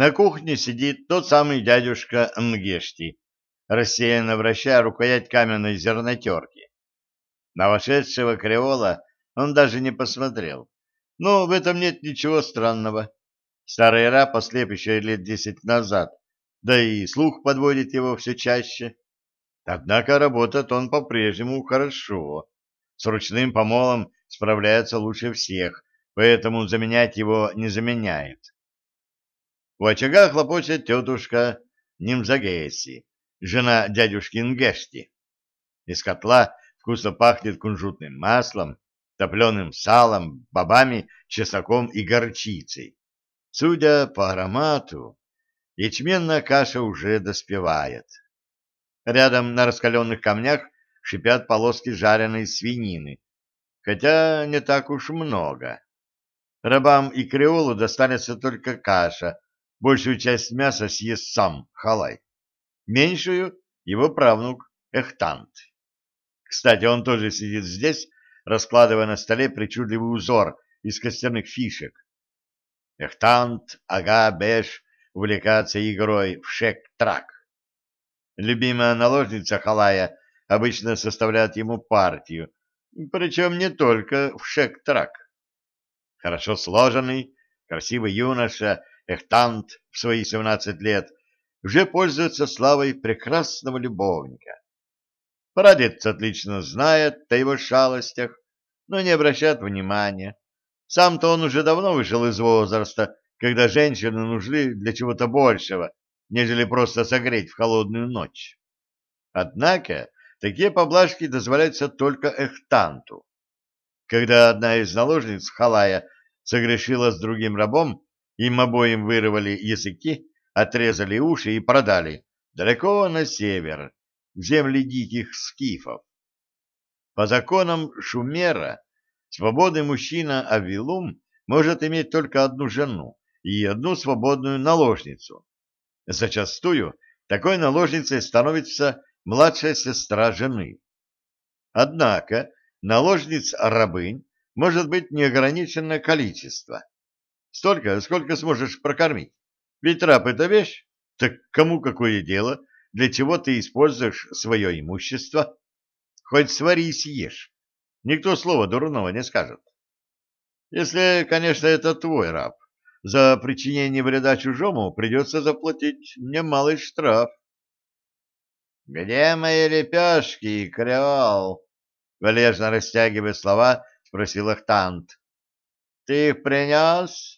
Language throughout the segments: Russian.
На кухне сидит тот самый дядюшка Нгешти, рассеянно вращая рукоять каменной зернотерки. На вошедшего креола он даже не посмотрел. Но в этом нет ничего странного. Старый раб ослеп еще лет десять назад, да и слух подводит его все чаще. Однако работает он по-прежнему хорошо. С ручным помолом справляется лучше всех, поэтому заменять его не заменяет. У очага хлопочет тетушка Нимзагеси, жена дядюшки Нгешти. Из котла вкусно пахнет кунжутным маслом, топленым салом, бобами, чесноком и горчицей. Судя по аромату, ячменная каша уже доспевает. Рядом на раскаленных камнях шипят полоски жареной свинины, хотя не так уж много. Рабам и креолу достанется только каша, большую часть мяса съест сам Халай, меньшую — его правнук Эхтант. Кстати, он тоже сидит здесь, раскладывая на столе причудливый узор из костяных фишек. Эхтант, ага, беш, увлекается игрой в шек-трак. Любимая наложница Халая обычно составляет ему партию, причем не только в шек-трак. Хорошо сложенный, красивый юноша, Эхтант в свои 17 лет, уже пользуется славой прекрасного любовника. Прадед отлично знает о его шалостях, но не обращает внимания. Сам-то он уже давно вышел из возраста, когда женщины нужны для чего-то большего, нежели просто согреть в холодную ночь. Однако такие поблажки дозволяются только Эхтанту. Когда одна из наложниц Халая согрешила с другим рабом, им обоим вырвали языки, отрезали уши и продали далеко на север, в земли диких скифов. По законам Шумера свободный мужчина Авилум может иметь только одну жену и одну свободную наложницу. Зачастую такой наложницей становится младшая сестра жены. Однако наложниц-рабынь может быть неограниченное количество. Столько, сколько сможешь прокормить. Ведь раб — это вещь. Так кому какое дело, для чего ты используешь свое имущество? Хоть свари и съешь. Никто слова дурного не скажет. Если, конечно, это твой раб. За причинение вреда чужому придется заплатить немалый штраф. — Где мои лепешки, креол? — валежно растягивая слова, спросил Ахтант. — Ты их принес? —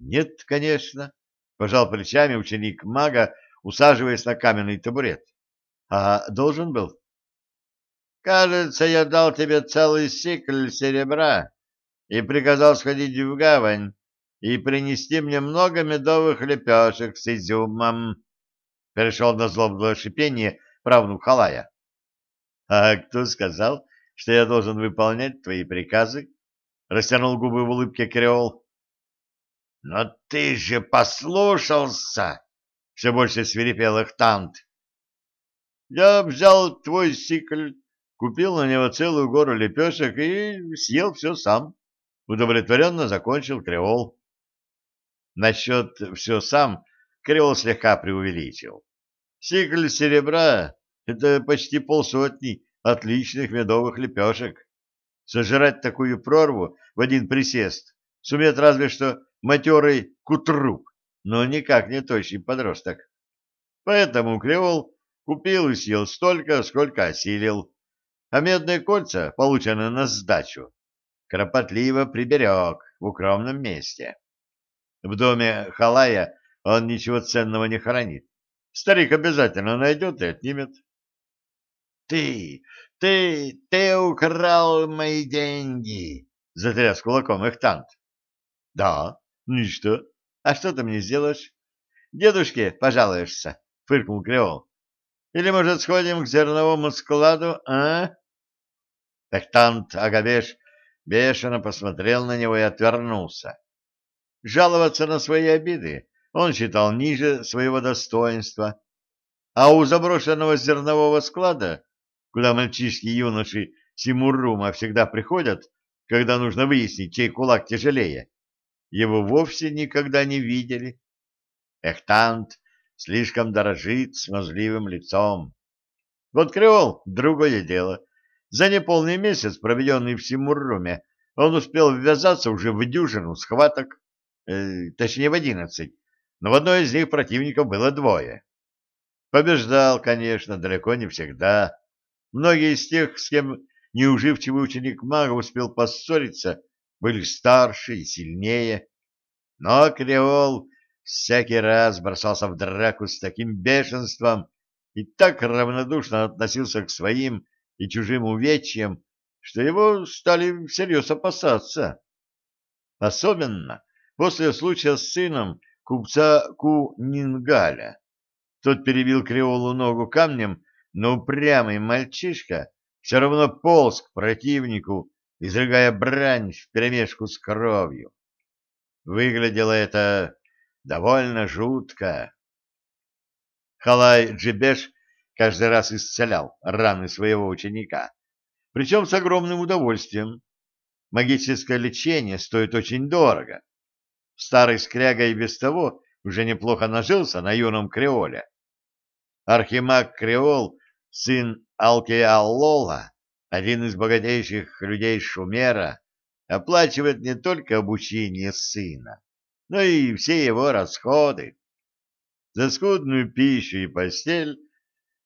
Нет, конечно, — пожал плечами ученик мага, усаживаясь на каменный табурет. — А должен был? — Кажется, я дал тебе целый сикль серебра и приказал сходить в гавань и принести мне много медовых лепешек с изюмом. Перешел на злобное шипение правнук Халая. — А кто сказал, что я должен выполнять твои приказы? — растянул губы в улыбке Креол. Но ты же послушался! Все больше свирепел Эхтант. Я взял твой сикль, купил на него целую гору лепешек и съел все сам. Удовлетворенно закончил Креол. Насчет «все сам» Креол слегка преувеличил. Сикль серебра — это почти полсотни отличных медовых лепешек. Сожрать такую прорву в один присест сумеет разве что матерый кутрук, но никак не тощий подросток. Поэтому Креол купил и съел столько, сколько осилил, а медные кольца, полученные на сдачу, кропотливо приберег в укромном месте. В доме Халая он ничего ценного не хранит. Старик обязательно найдет и отнимет. — Ты, ты, ты украл мои деньги! — затряс кулаком Эхтант. — Да, ну и что? А что ты мне сделаешь? Дедушке пожалуешься, фыркнул Креол. Или, может, сходим к зерновому складу, а? Тахтант Агабеш бешено посмотрел на него и отвернулся. Жаловаться на свои обиды он считал ниже своего достоинства. А у заброшенного зернового склада, куда мальчишки и юноши Симурума всегда приходят, когда нужно выяснить, чей кулак тяжелее, его вовсе никогда не видели. Эхтант слишком дорожит смазливым лицом. Вот Креол — другое дело. За неполный месяц, проведенный в Симурруме, он успел ввязаться уже в дюжину схваток, э, точнее в одиннадцать, но в одной из них противников было двое. Побеждал, конечно, далеко не всегда. Многие из тех, с кем неуживчивый ученик мага успел поссориться, были старше и сильнее. Но Креол всякий раз бросался в драку с таким бешенством и так равнодушно относился к своим и чужим увечьям, что его стали всерьез опасаться. Особенно после случая с сыном купца Ку-Нингаля. Тот перебил Креолу ногу камнем, но упрямый мальчишка все равно полз к противнику, изрыгая брань вперемешку с кровью. Выглядело это довольно жутко. Халай Джибеш каждый раз исцелял раны своего ученика, причем с огромным удовольствием. Магическое лечение стоит очень дорого. Старый скряга и без того уже неплохо нажился на юном креоле. Архимаг Креол, сын Алкеаллола, один из богатейших людей Шумера, оплачивает не только обучение сына, но и все его расходы. За скудную пищу и постель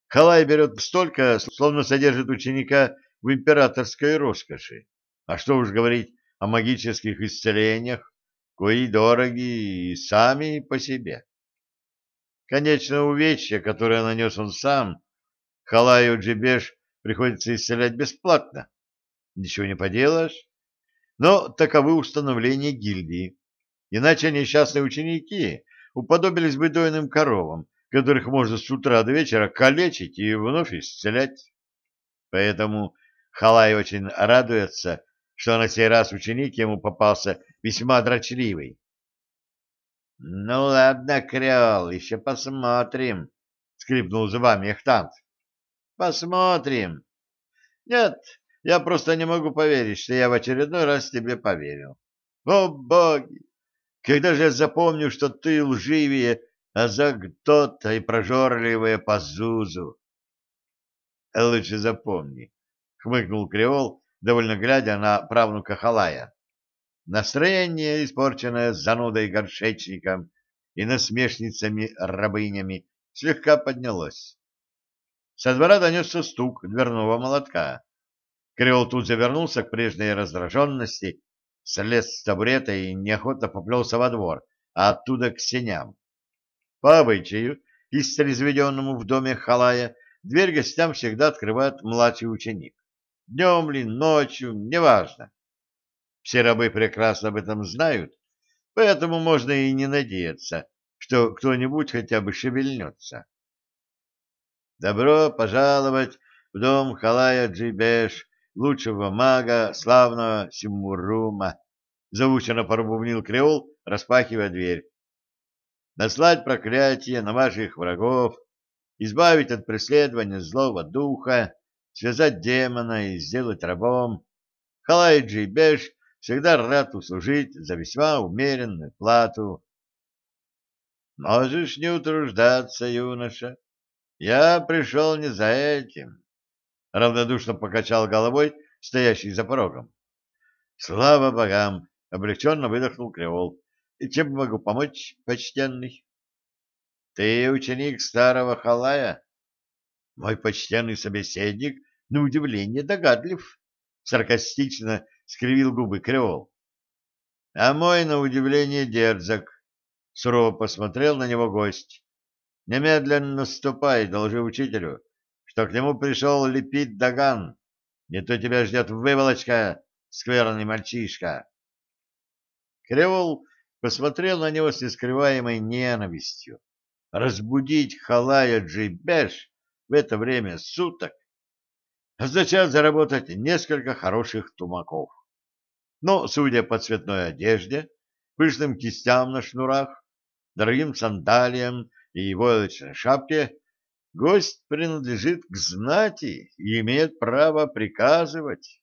Халай берет столько, словно содержит ученика в императорской роскоши. А что уж говорить о магических исцелениях, кои дороги и сами по себе. Конечно, увечья, которое нанес он сам, Халаю Джибеш приходится исцелять бесплатно. Ничего не поделаешь. Но таковы установления гильдии. Иначе несчастные ученики уподобились бы дойным коровам, которых можно с утра до вечера калечить и вновь исцелять. Поэтому Халай очень радуется, что на сей раз ученик ему попался весьма дрочливый. — Ну ладно, Крел, еще посмотрим, — скрипнул зубами Эхтант. — Посмотрим. Нет, я просто не могу поверить, что я в очередной раз тебе поверил. О, боги! Когда же я запомню, что ты лживее, а за кто-то и прожорливая Пазузу? Лучше запомни, — хмыкнул Креол, довольно глядя на правнука Халая. Настроение, испорченное занудой-горшечником и насмешницами-рабынями, слегка поднялось. Со двора донесся стук дверного молотка. Креол тут завернулся к прежней раздраженности, слез с табурета и неохотно поплелся во двор, а оттуда к сеням. По обычаю, истории заведенному в доме Халая, дверь гостям всегда открывает младший ученик. Днем ли, ночью, неважно. Все рабы прекрасно об этом знают, поэтому можно и не надеяться, что кто-нибудь хотя бы шевельнется. Добро пожаловать в дом Халая Джибеш, лучшего мага, славного Симурума, заучено пробубнил Креол, распахивая дверь. Наслать проклятие на ваших врагов, избавить от преследования злого духа, связать демона и сделать рабом. Халай Джибеш всегда рад услужить за весьма умеренную плату. Можешь не утруждаться, юноша. Я пришел не за этим. Равнодушно покачал головой стоящий за порогом. Слава богам! Облегченно выдохнул Креол. И чем могу помочь, почтенный? Ты ученик старого халая? Мой почтенный собеседник, на удивление, догадлив. Саркастично скривил губы Креол. — А мой, на удивление, дерзок. Сурово посмотрел на него гость. — Немедленно ступай, должи учителю, что к нему пришел лепить Даган. Не то тебя ждет выволочка, скверный мальчишка. Креол посмотрел на него с нескрываемой ненавистью. Разбудить Халая Джейбеш в это время суток означает заработать несколько хороших тумаков. Но, судя по цветной одежде, пышным кистям на шнурах, дорогим сандалиям и войлочной шапке, гость принадлежит к знати и имеет право приказывать.